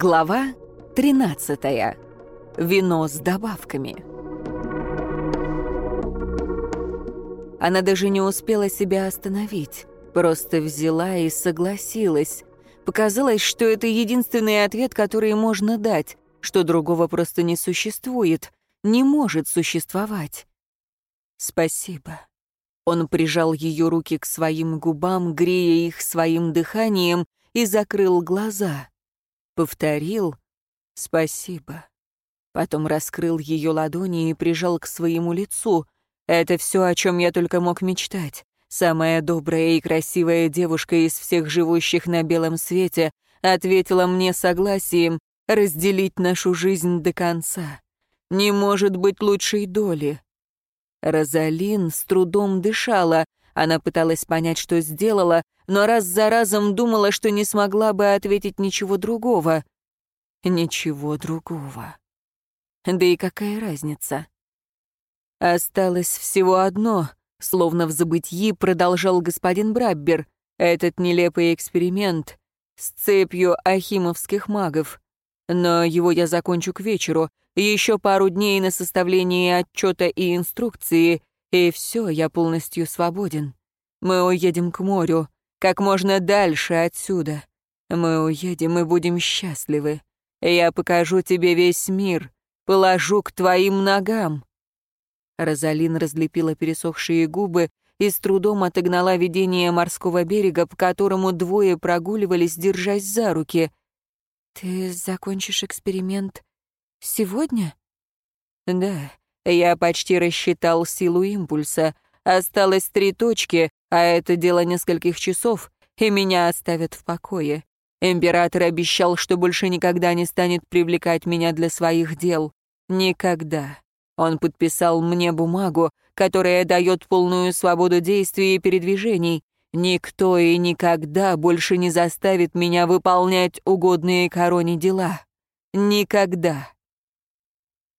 Глава 13. Вино с добавками. Она даже не успела себя остановить, просто взяла и согласилась. Показалось, что это единственный ответ, который можно дать, что другого просто не существует, не может существовать. «Спасибо». Он прижал ее руки к своим губам, грея их своим дыханием, и закрыл глаза. Повторил «Спасибо». Потом раскрыл ее ладони и прижал к своему лицу. Это все, о чем я только мог мечтать. Самая добрая и красивая девушка из всех живущих на белом свете ответила мне согласием разделить нашу жизнь до конца. Не может быть лучшей доли. Розалин с трудом дышала. Она пыталась понять, что сделала, но раз за разом думала, что не смогла бы ответить ничего другого. Ничего другого. Да и какая разница? Осталось всего одно, словно в забытьи продолжал господин Браббер, этот нелепый эксперимент с цепью ахимовских магов. Но его я закончу к вечеру, еще пару дней на составление отчета и инструкции, и все, я полностью свободен. Мы уедем к морю, как можно дальше отсюда. Мы уедем и будем счастливы. Я покажу тебе весь мир, положу к твоим ногам». Розалин разлепила пересохшие губы и с трудом отогнала видение морского берега, по которому двое прогуливались, держась за руки. «Ты закончишь эксперимент сегодня?» «Да, я почти рассчитал силу импульса. Осталось три точки, а это дело нескольких часов, и меня оставят в покое. Император обещал, что больше никогда не станет привлекать меня для своих дел. Никогда. Он подписал мне бумагу, которая дает полную свободу действий и передвижений. Никто и никогда больше не заставит меня выполнять угодные короне дела. Никогда.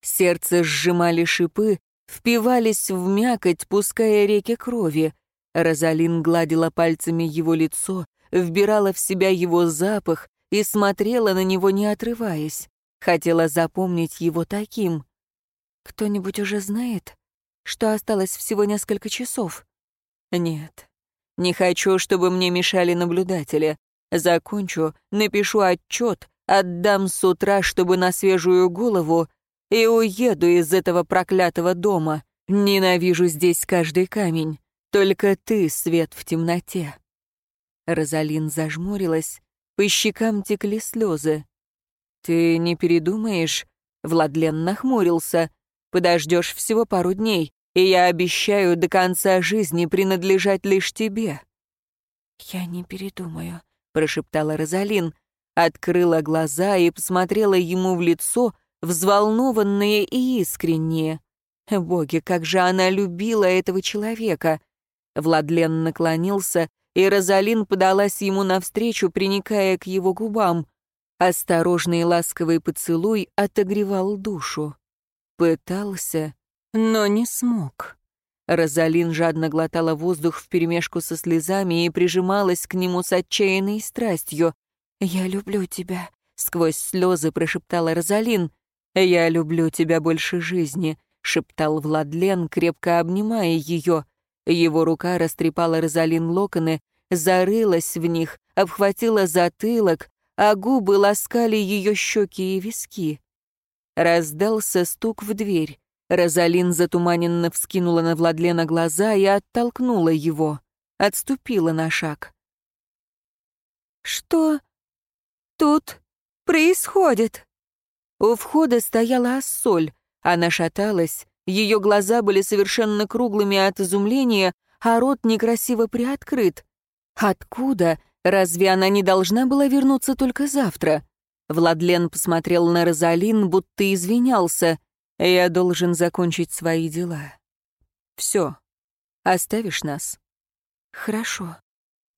Сердце сжимали шипы, впивались в мякоть, пуская реки крови. Розалин гладила пальцами его лицо, вбирала в себя его запах и смотрела на него, не отрываясь. Хотела запомнить его таким. Кто-нибудь уже знает, что осталось всего несколько часов? Нет. Не хочу, чтобы мне мешали наблюдатели. Закончу, напишу отчет, отдам с утра, чтобы на свежую голову, и уеду из этого проклятого дома. Ненавижу здесь каждый камень. Только ты — свет в темноте». Розалин зажмурилась, по щекам текли слезы. «Ты не передумаешь?» Владлен нахмурился. «Подождешь всего пару дней, и я обещаю до конца жизни принадлежать лишь тебе». «Я не передумаю», — прошептала Розалин, открыла глаза и посмотрела ему в лицо, взволнованные и искренние. Боги, как же она любила этого человека! Владлен наклонился, и Розалин подалась ему навстречу, приникая к его губам. Осторожный ласковый поцелуй отогревал душу. Пытался, но не смог. Розалин жадно глотала воздух вперемешку со слезами и прижималась к нему с отчаянной страстью. «Я люблю тебя», — сквозь слезы прошептала Розалин. «Я люблю тебя больше жизни», — шептал Владлен, крепко обнимая ее. Его рука растрепала Розалин локоны, зарылась в них, обхватила затылок, а губы ласкали ее щеки и виски. Раздался стук в дверь. Розалин затуманенно вскинула на Владлена глаза и оттолкнула его. Отступила на шаг. «Что тут происходит?» У входа стояла Ассоль. Она шаталась, ее глаза были совершенно круглыми от изумления, а рот некрасиво приоткрыт. Откуда? Разве она не должна была вернуться только завтра? Владлен посмотрел на Розалин, будто извинялся. «Я должен закончить свои дела. Все. Оставишь нас?» «Хорошо».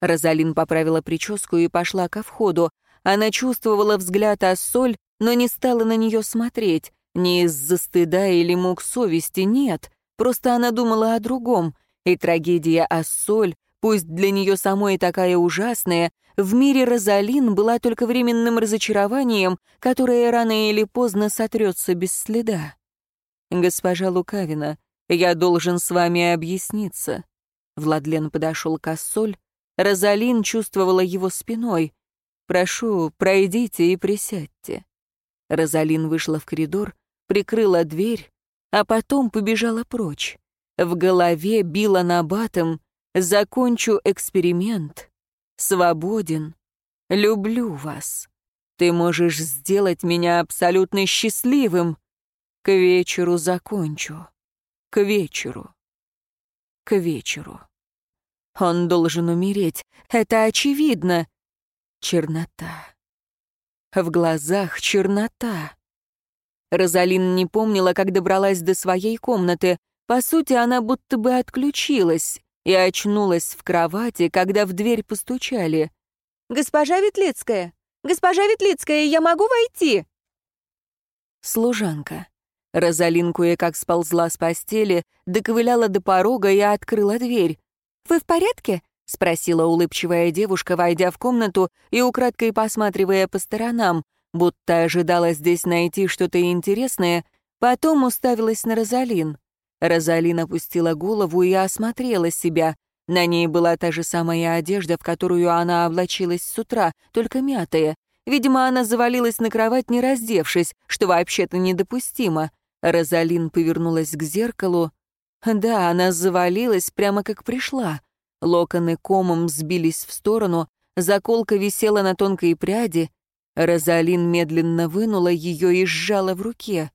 Розалин поправила прическу и пошла ко входу. Она чувствовала взгляд Ассоль, но не стала на нее смотреть. Не из-за стыда или мук совести, нет. Просто она думала о другом. И трагедия Ассоль пусть для нее самой такая ужасная, в мире Розалин была только временным разочарованием, которое рано или поздно сотрется без следа. «Госпожа Лукавина, я должен с вами объясниться». Владлен подошел к Ассоль. Розалин чувствовала его спиной. «Прошу, пройдите и присядьте». Розалин вышла в коридор, прикрыла дверь, а потом побежала прочь. В голове била набатом «Закончу эксперимент. Свободен. Люблю вас. Ты можешь сделать меня абсолютно счастливым. К вечеру закончу. К вечеру. К вечеру. Он должен умереть. Это очевидно. Чернота. В глазах чернота. Розалин не помнила, как добралась до своей комнаты. По сути, она будто бы отключилась и очнулась в кровати, когда в дверь постучали. «Госпожа Ветлицкая! Госпожа Ветлицкая, я могу войти?» Служанка. Розалин кое-как сползла с постели, доковыляла до порога и открыла дверь. «Вы в порядке?» — спросила улыбчивая девушка, войдя в комнату и украдкой посматривая по сторонам будто ожидала здесь найти что-то интересное, потом уставилась на Розалин. Розалин опустила голову и осмотрела себя. На ней была та же самая одежда, в которую она облачилась с утра, только мятая. Видимо, она завалилась на кровать, не раздевшись, что вообще-то недопустимо. Розалин повернулась к зеркалу. Да, она завалилась прямо как пришла. Локоны комом сбились в сторону, заколка висела на тонкой пряди, Розалин медленно вынула ее и сжала в руке.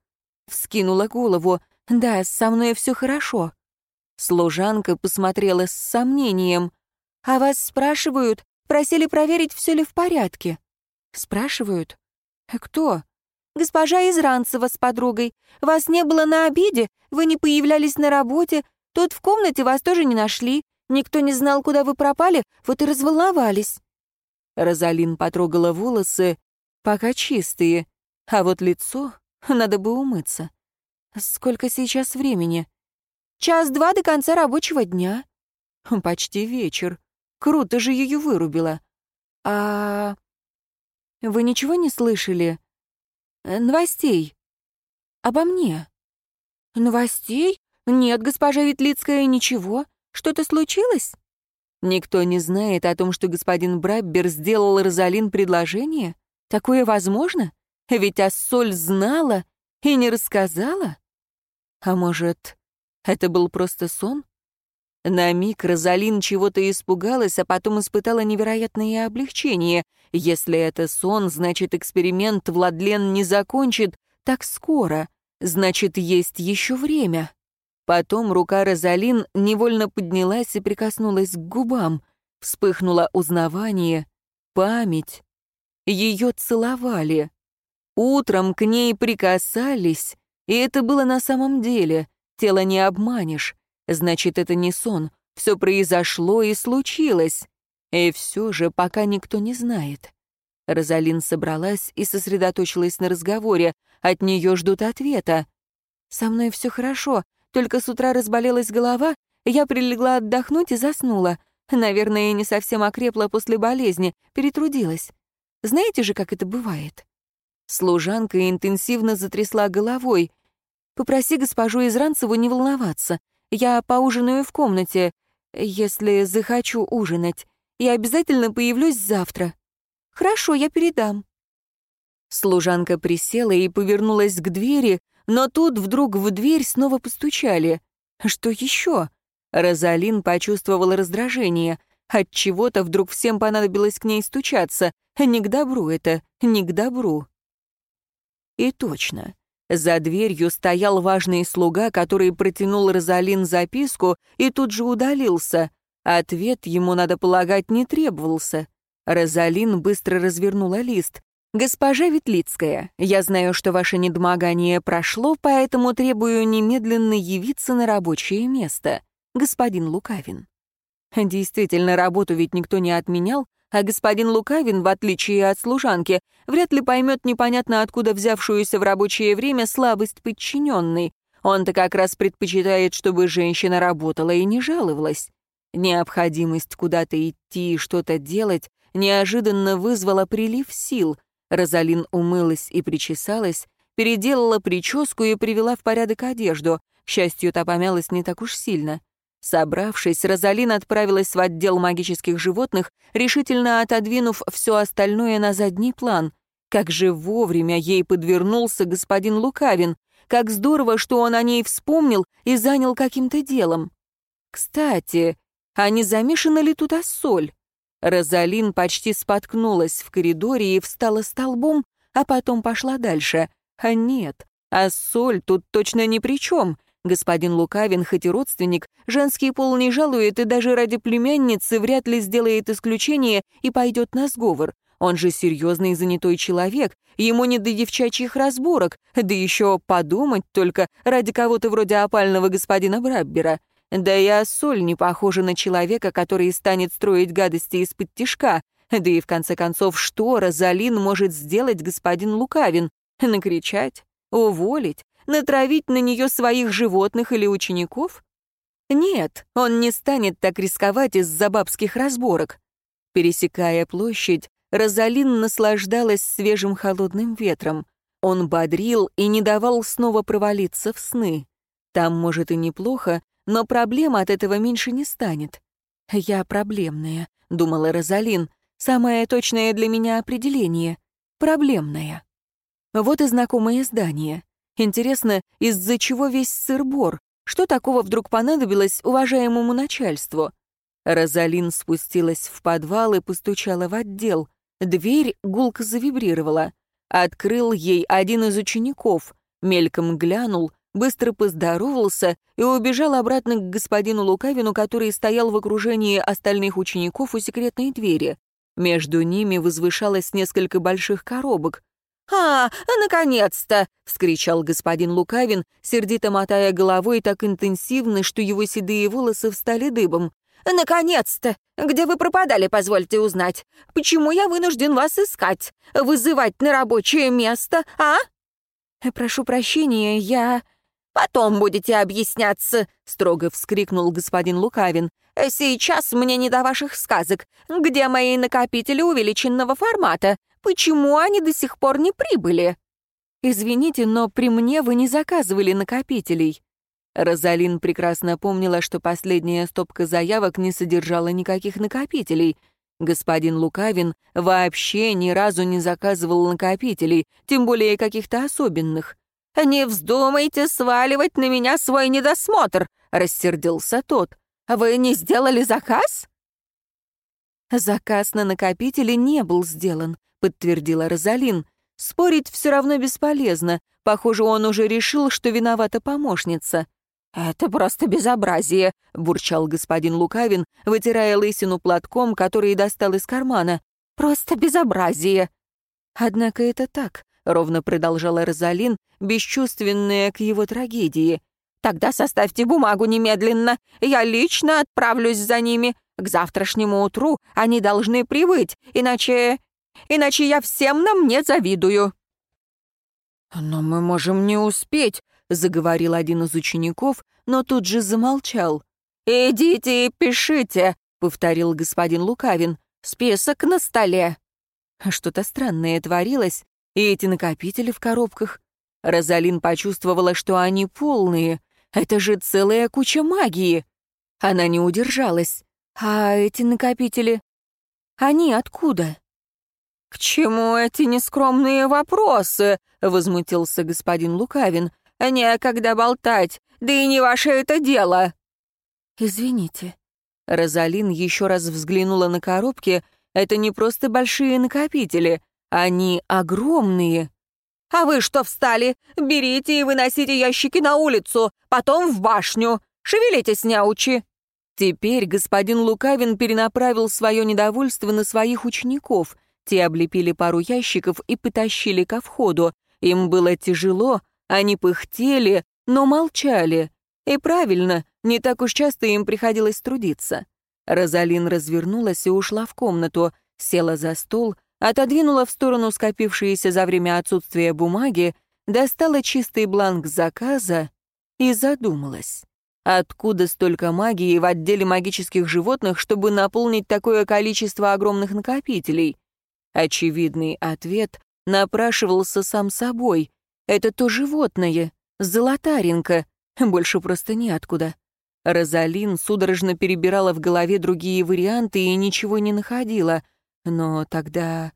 Вскинула голову. «Да, со мной все хорошо». Служанка посмотрела с сомнением. «А вас спрашивают? Просили проверить, все ли в порядке». «Спрашивают? Кто?» «Госпожа Изранцева с подругой. Вас не было на обеде, вы не появлялись на работе, тут в комнате вас тоже не нашли, никто не знал, куда вы пропали, вот и разволновались». Розалин потрогала волосы, Пока чистые. А вот лицо надо бы умыться. Сколько сейчас времени? Час-два до конца рабочего дня. Почти вечер. Круто же ее вырубила. А... Вы ничего не слышали? Новостей. Обо мне. Новостей? Нет, госпожа Ветлицкая, ничего. Что-то случилось? Никто не знает о том, что господин Браббер сделал Розалин предложение? Такое возможно? Ведь Ассоль знала и не рассказала. А может, это был просто сон? На миг Розалин чего-то испугалась, а потом испытала невероятное облегчение. Если это сон, значит, эксперимент Владлен не закончит так скоро. Значит, есть еще время. Потом рука Розалин невольно поднялась и прикоснулась к губам. Вспыхнуло узнавание, память, ее целовали. Утром к ней прикасались, и это было на самом деле. Тело не обманешь. Значит, это не сон. Все произошло и случилось. И все же пока никто не знает. Розалин собралась и сосредоточилась на разговоре. От нее ждут ответа. «Со мной все хорошо, только с утра разболелась голова, я прилегла отдохнуть и заснула. Наверное, не совсем окрепла после болезни, перетрудилась. Знаете же, как это бывает?» Служанка интенсивно затрясла головой. «Попроси госпожу Изранцеву не волноваться. Я поужинаю в комнате, если захочу ужинать. Я обязательно появлюсь завтра. Хорошо, я передам». Служанка присела и повернулась к двери, но тут вдруг в дверь снова постучали. Что еще? Розалин почувствовала раздражение. От чего-то вдруг всем понадобилось к ней стучаться. Не к добру это, не к добру. И точно. За дверью стоял важный слуга, который протянул Розалин записку и тут же удалился. Ответ ему, надо полагать, не требовался. Розалин быстро развернула лист. «Госпожа Ветлицкая, я знаю, что ваше недомогание прошло, поэтому требую немедленно явиться на рабочее место. Господин Лукавин». Действительно, работу ведь никто не отменял, а господин Лукавин, в отличие от служанки, вряд ли поймет непонятно откуда взявшуюся в рабочее время слабость подчиненной. Он-то как раз предпочитает, чтобы женщина работала и не жаловалась. Необходимость куда-то идти и что-то делать неожиданно вызвала прилив сил. Розалин умылась и причесалась, переделала прическу и привела в порядок одежду. К счастью, та помялась не так уж сильно. Собравшись, Розалин отправилась в отдел магических животных, решительно отодвинув все остальное на задний план. Как же вовремя ей подвернулся господин Лукавин. Как здорово, что он о ней вспомнил и занял каким-то делом. Кстати, а не замешана ли тут соль? Розалин почти споткнулась в коридоре и встала столбом, а потом пошла дальше. А нет, а соль тут точно ни при чем. Господин Лукавин, хоть и родственник, женский пол не жалует и даже ради племянницы вряд ли сделает исключение и пойдет на сговор. Он же серьезный и занятой человек, ему не до девчачьих разборок, да еще подумать только ради кого-то вроде опального господина Браббера. Да и Ассоль не похожа на человека, который станет строить гадости из-под тишка. Да и в конце концов, что Розалин может сделать господин Лукавин? Накричать? Уволить? Натравить на нее своих животных или учеников? Нет, он не станет так рисковать из-за бабских разборок. Пересекая площадь, Розалин наслаждалась свежим холодным ветром. Он бодрил и не давал снова провалиться в сны. Там, может, и неплохо, но проблема от этого меньше не станет. «Я проблемная», — думала Розалин. «Самое точное для меня определение — проблемная». Вот и знакомое здание. Интересно, из-за чего весь сыр-бор? Что такого вдруг понадобилось уважаемому начальству? Розалин спустилась в подвал и постучала в отдел. Дверь гулко завибрировала. Открыл ей один из учеников, мельком глянул, быстро поздоровался и убежал обратно к господину Лукавину, который стоял в окружении остальных учеников у секретной двери. Между ними возвышалось несколько больших коробок. «А, наконец-то!» — вскричал господин Лукавин, сердито мотая головой так интенсивно, что его седые волосы встали дыбом. «Наконец-то! Где вы пропадали, позвольте узнать? Почему я вынужден вас искать? Вызывать на рабочее место, а?» «Прошу прощения, я...» «Потом будете объясняться», — строго вскрикнул господин Лукавин. «Сейчас мне не до ваших сказок. Где мои накопители увеличенного формата? Почему они до сих пор не прибыли?» «Извините, но при мне вы не заказывали накопителей». Розалин прекрасно помнила, что последняя стопка заявок не содержала никаких накопителей. Господин Лукавин вообще ни разу не заказывал накопителей, тем более каких-то особенных. «Не вздумайте сваливать на меня свой недосмотр», — рассердился тот. «Вы не сделали заказ?» «Заказ на накопители не был сделан», — подтвердила Розалин. «Спорить все равно бесполезно. Похоже, он уже решил, что виновата помощница». «Это просто безобразие», — бурчал господин Лукавин, вытирая лысину платком, который достал из кармана. «Просто безобразие». «Однако это так. — ровно продолжала Розалин, бесчувственная к его трагедии. «Тогда составьте бумагу немедленно. Я лично отправлюсь за ними. К завтрашнему утру они должны прибыть, иначе... иначе я всем на мне завидую». «Но мы можем не успеть», — заговорил один из учеников, но тут же замолчал. «Идите и пишите», — повторил господин Лукавин. «Список на столе». Что-то странное творилось, и эти накопители в коробках. Розалин почувствовала, что они полные. Это же целая куча магии. Она не удержалась. А эти накопители? Они откуда? «К чему эти нескромные вопросы?» — возмутился господин Лукавин. «Некогда болтать, да и не ваше это дело». «Извините». Розалин еще раз взглянула на коробки. Это не просто большие накопители. Они огромные. А вы что встали? Берите и выносите ящики на улицу, потом в башню. Шевелитесь, няучи. Теперь господин Лукавин перенаправил свое недовольство на своих учеников. Те облепили пару ящиков и потащили ко входу. Им было тяжело, они пыхтели, но молчали. И правильно, не так уж часто им приходилось трудиться. Розалин развернулась и ушла в комнату, села за стол, отодвинула в сторону скопившиеся за время отсутствия бумаги, достала чистый бланк заказа и задумалась. Откуда столько магии в отделе магических животных, чтобы наполнить такое количество огромных накопителей? Очевидный ответ напрашивался сам собой. Это то животное, золотаренко, больше просто неоткуда. Розалин судорожно перебирала в голове другие варианты и ничего не находила. Но тогда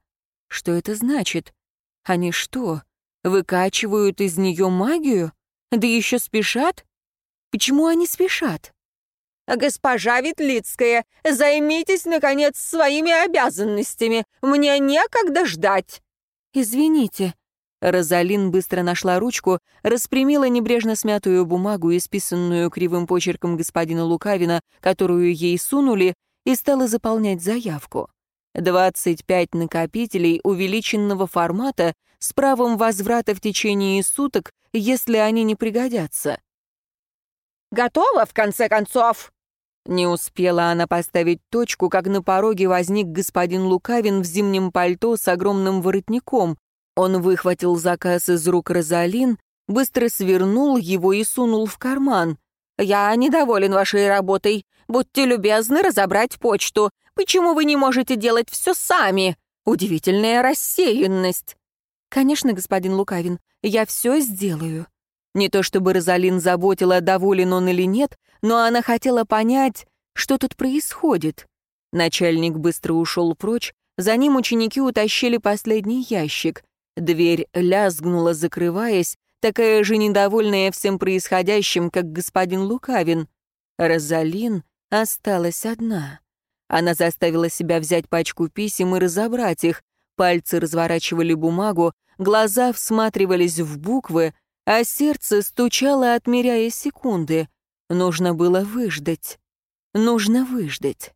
что это значит? Они что, выкачивают из нее магию? Да еще спешат? Почему они спешат? «Госпожа Ветлицкая, займитесь, наконец, своими обязанностями. Мне некогда ждать». «Извините». Розалин быстро нашла ручку, распрямила небрежно смятую бумагу, исписанную кривым почерком господина Лукавина, которую ей сунули, и стала заполнять заявку. 25 накопителей увеличенного формата с правом возврата в течение суток, если они не пригодятся. «Готово, в конце концов?» Не успела она поставить точку, как на пороге возник господин Лукавин в зимнем пальто с огромным воротником. Он выхватил заказ из рук Розалин, быстро свернул его и сунул в карман. «Я недоволен вашей работой. Будьте любезны разобрать почту. Почему вы не можете делать все сами? Удивительная рассеянность». «Конечно, господин Лукавин, я все сделаю». Не то чтобы Розалин заботила, доволен он или нет, но она хотела понять, что тут происходит. Начальник быстро ушел прочь, за ним ученики утащили последний ящик. Дверь лязгнула, закрываясь, такая же недовольная всем происходящим, как господин Лукавин. Розалин осталась одна. Она заставила себя взять пачку писем и разобрать их. Пальцы разворачивали бумагу, глаза всматривались в буквы, а сердце стучало, отмеряя секунды. Нужно было выждать. Нужно выждать.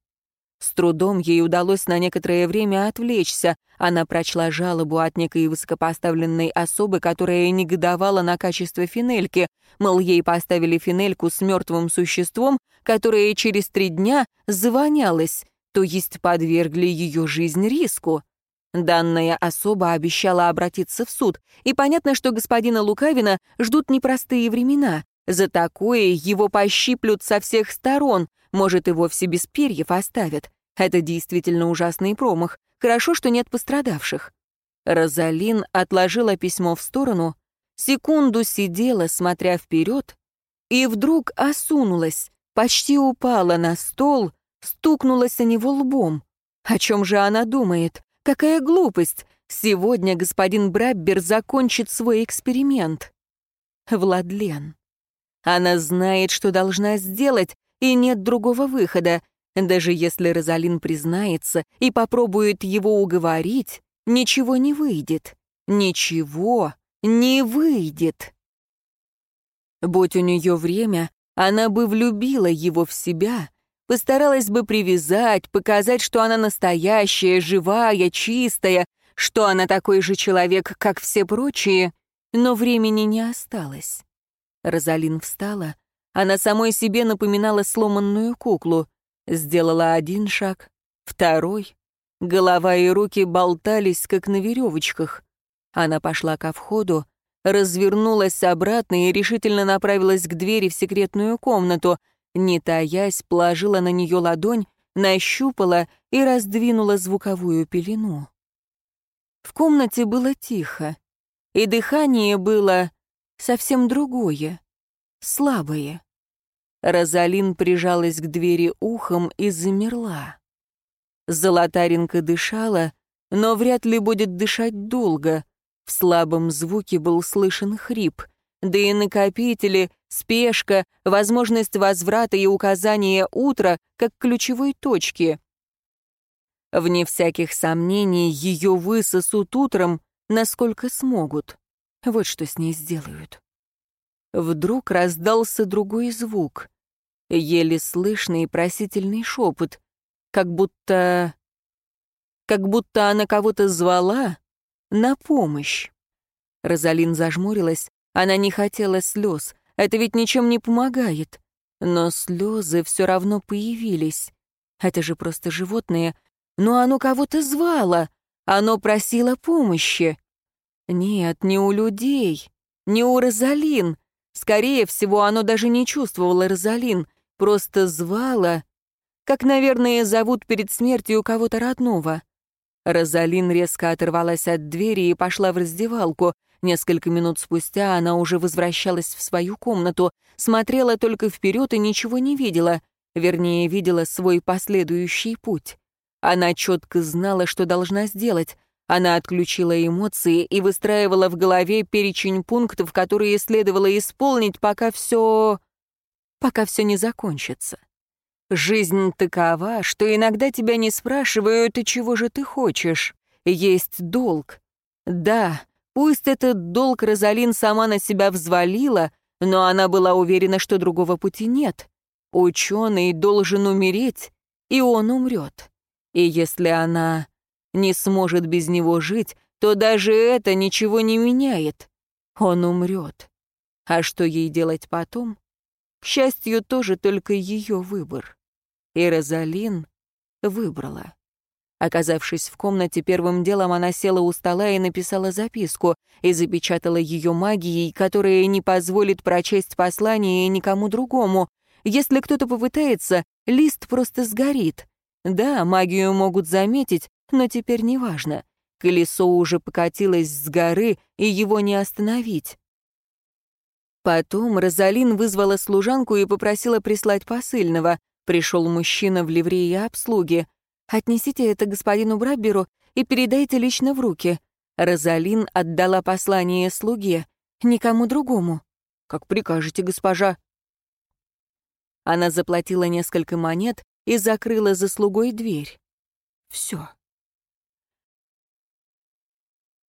С трудом ей удалось на некоторое время отвлечься. Она прочла жалобу от некой высокопоставленной особы, которая негодовала на качество финельки, мол, ей поставили финельку с мертвым существом, которое через три дня завонялось, то есть подвергли ее жизнь риску. Данная особа обещала обратиться в суд, и понятно, что господина Лукавина ждут непростые времена. За такое его пощиплют со всех сторон, может, и вовсе без перьев оставят. Это действительно ужасный промах. Хорошо, что нет пострадавших. Розалин отложила письмо в сторону, секунду сидела, смотря вперед, и вдруг осунулась, почти упала на стол, стукнулась о него лбом. О чем же она думает? Какая глупость! Сегодня господин Браббер закончит свой эксперимент. Владлен. Она знает, что должна сделать, и нет другого выхода. Даже если Розалин признается и попробует его уговорить, ничего не выйдет. Ничего не выйдет. Будь у нее время, она бы влюбила его в себя, постаралась бы привязать, показать, что она настоящая, живая, чистая, что она такой же человек, как все прочие, но времени не осталось. Розалин встала, она самой себе напоминала сломанную куклу. Сделала один шаг, второй. Голова и руки болтались, как на веревочках. Она пошла ко входу, развернулась обратно и решительно направилась к двери в секретную комнату. Не таясь, положила на нее ладонь, нащупала и раздвинула звуковую пелену. В комнате было тихо, и дыхание было совсем другое слабые. Розалин прижалась к двери ухом и замерла. Золотаренко дышала, но вряд ли будет дышать долго. В слабом звуке был слышен хрип, да и накопители, спешка, возможность возврата и указания утра как ключевой точки. Вне всяких сомнений, ее высосут утром, насколько смогут. Вот что с ней сделают. Вдруг раздался другой звук. Еле слышный просительный шепот. Как будто... Как будто она кого-то звала на помощь. Розалин зажмурилась. Она не хотела слез. Это ведь ничем не помогает. Но слезы все равно появились. Это же просто животное. Но оно кого-то звало. Оно просило помощи. Нет, не у людей. Не у Розалин. Скорее всего, оно даже не чувствовало Розалин, просто звало, как, наверное, зовут перед смертью кого-то родного. Розалин резко оторвалась от двери и пошла в раздевалку. Несколько минут спустя она уже возвращалась в свою комнату, смотрела только вперед и ничего не видела, вернее, видела свой последующий путь. Она четко знала, что должна сделать. Она отключила эмоции и выстраивала в голове перечень пунктов, которые следовало исполнить, пока все... пока все не закончится. Жизнь такова, что иногда тебя не спрашивают, и чего же ты хочешь. Есть долг. Да, пусть этот долг Розалин сама на себя взвалила, но она была уверена, что другого пути нет. Ученый должен умереть, и он умрет. И если она не сможет без него жить, то даже это ничего не меняет. Он умрет. А что ей делать потом? К счастью, тоже только ее выбор. И Розалин выбрала. Оказавшись в комнате, первым делом она села у стола и написала записку, и запечатала ее магией, которая не позволит прочесть послание никому другому. Если кто-то попытается, лист просто сгорит. Да, магию могут заметить, но теперь неважно. Колесо уже покатилось с горы, и его не остановить. Потом Розалин вызвала служанку и попросила прислать посыльного. Пришел мужчина в ливрее обслуги. «Отнесите это господину Брабберу и передайте лично в руки». Розалин отдала послание слуге, никому другому. «Как прикажете, госпожа». Она заплатила несколько монет и закрыла за слугой дверь. Все.